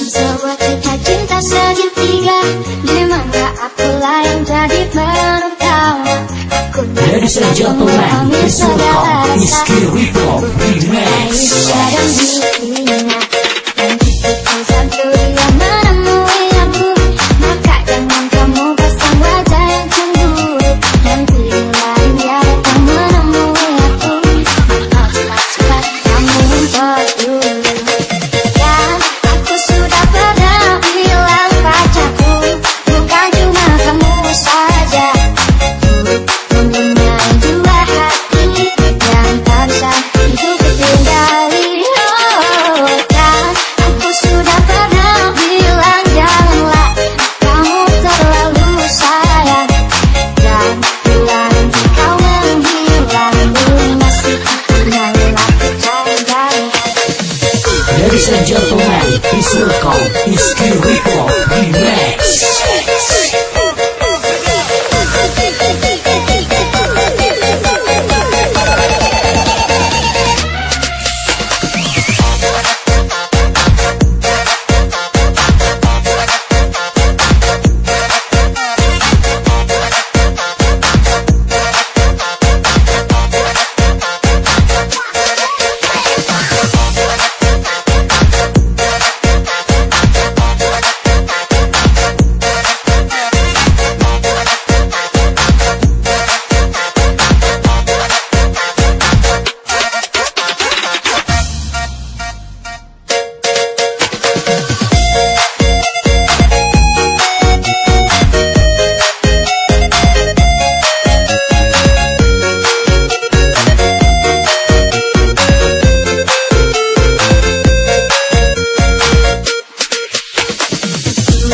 Dengan sebuah cinta segitiga tiga, mana akulah yang jadi penuh Aku tak bisa memahami segala rasa. It's Rico, relax.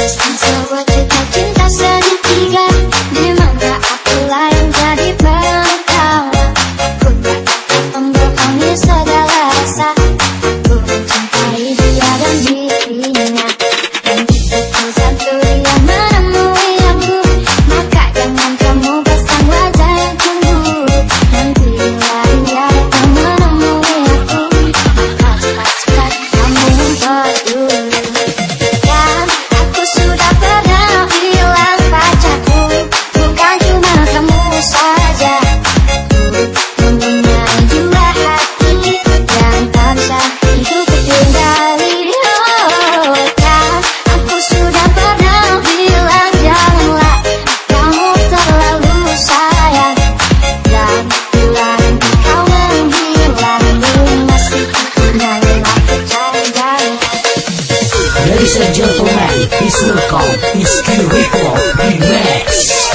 questions, so what did gentlemen, it's welcome, it's Kiriko Remix.